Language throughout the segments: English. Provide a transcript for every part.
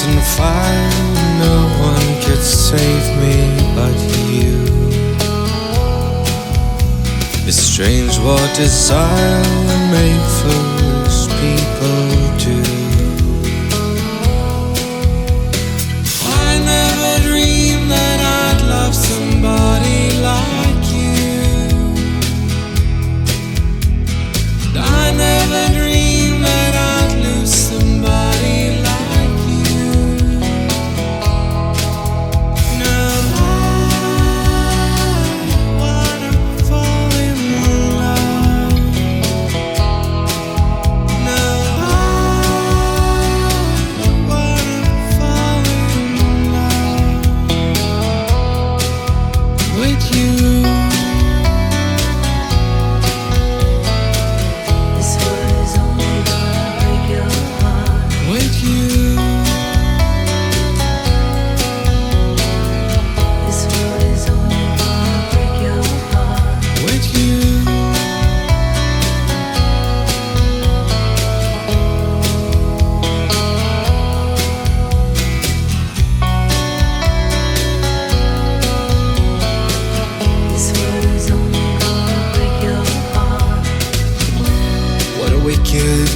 was on fire, no one could save me but you. It's strange what desire will make foolish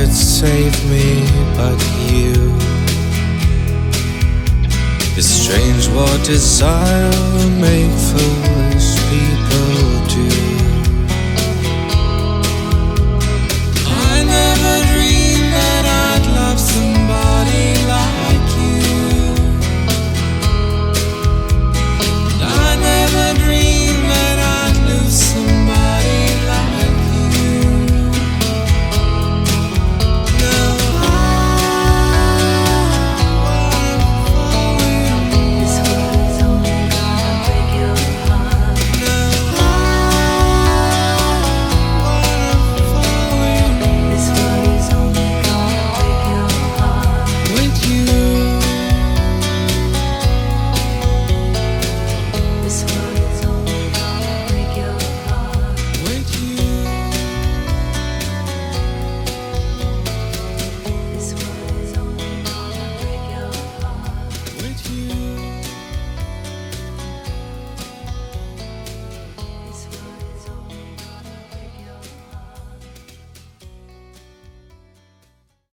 could save me but you. It's strange what desire will make do.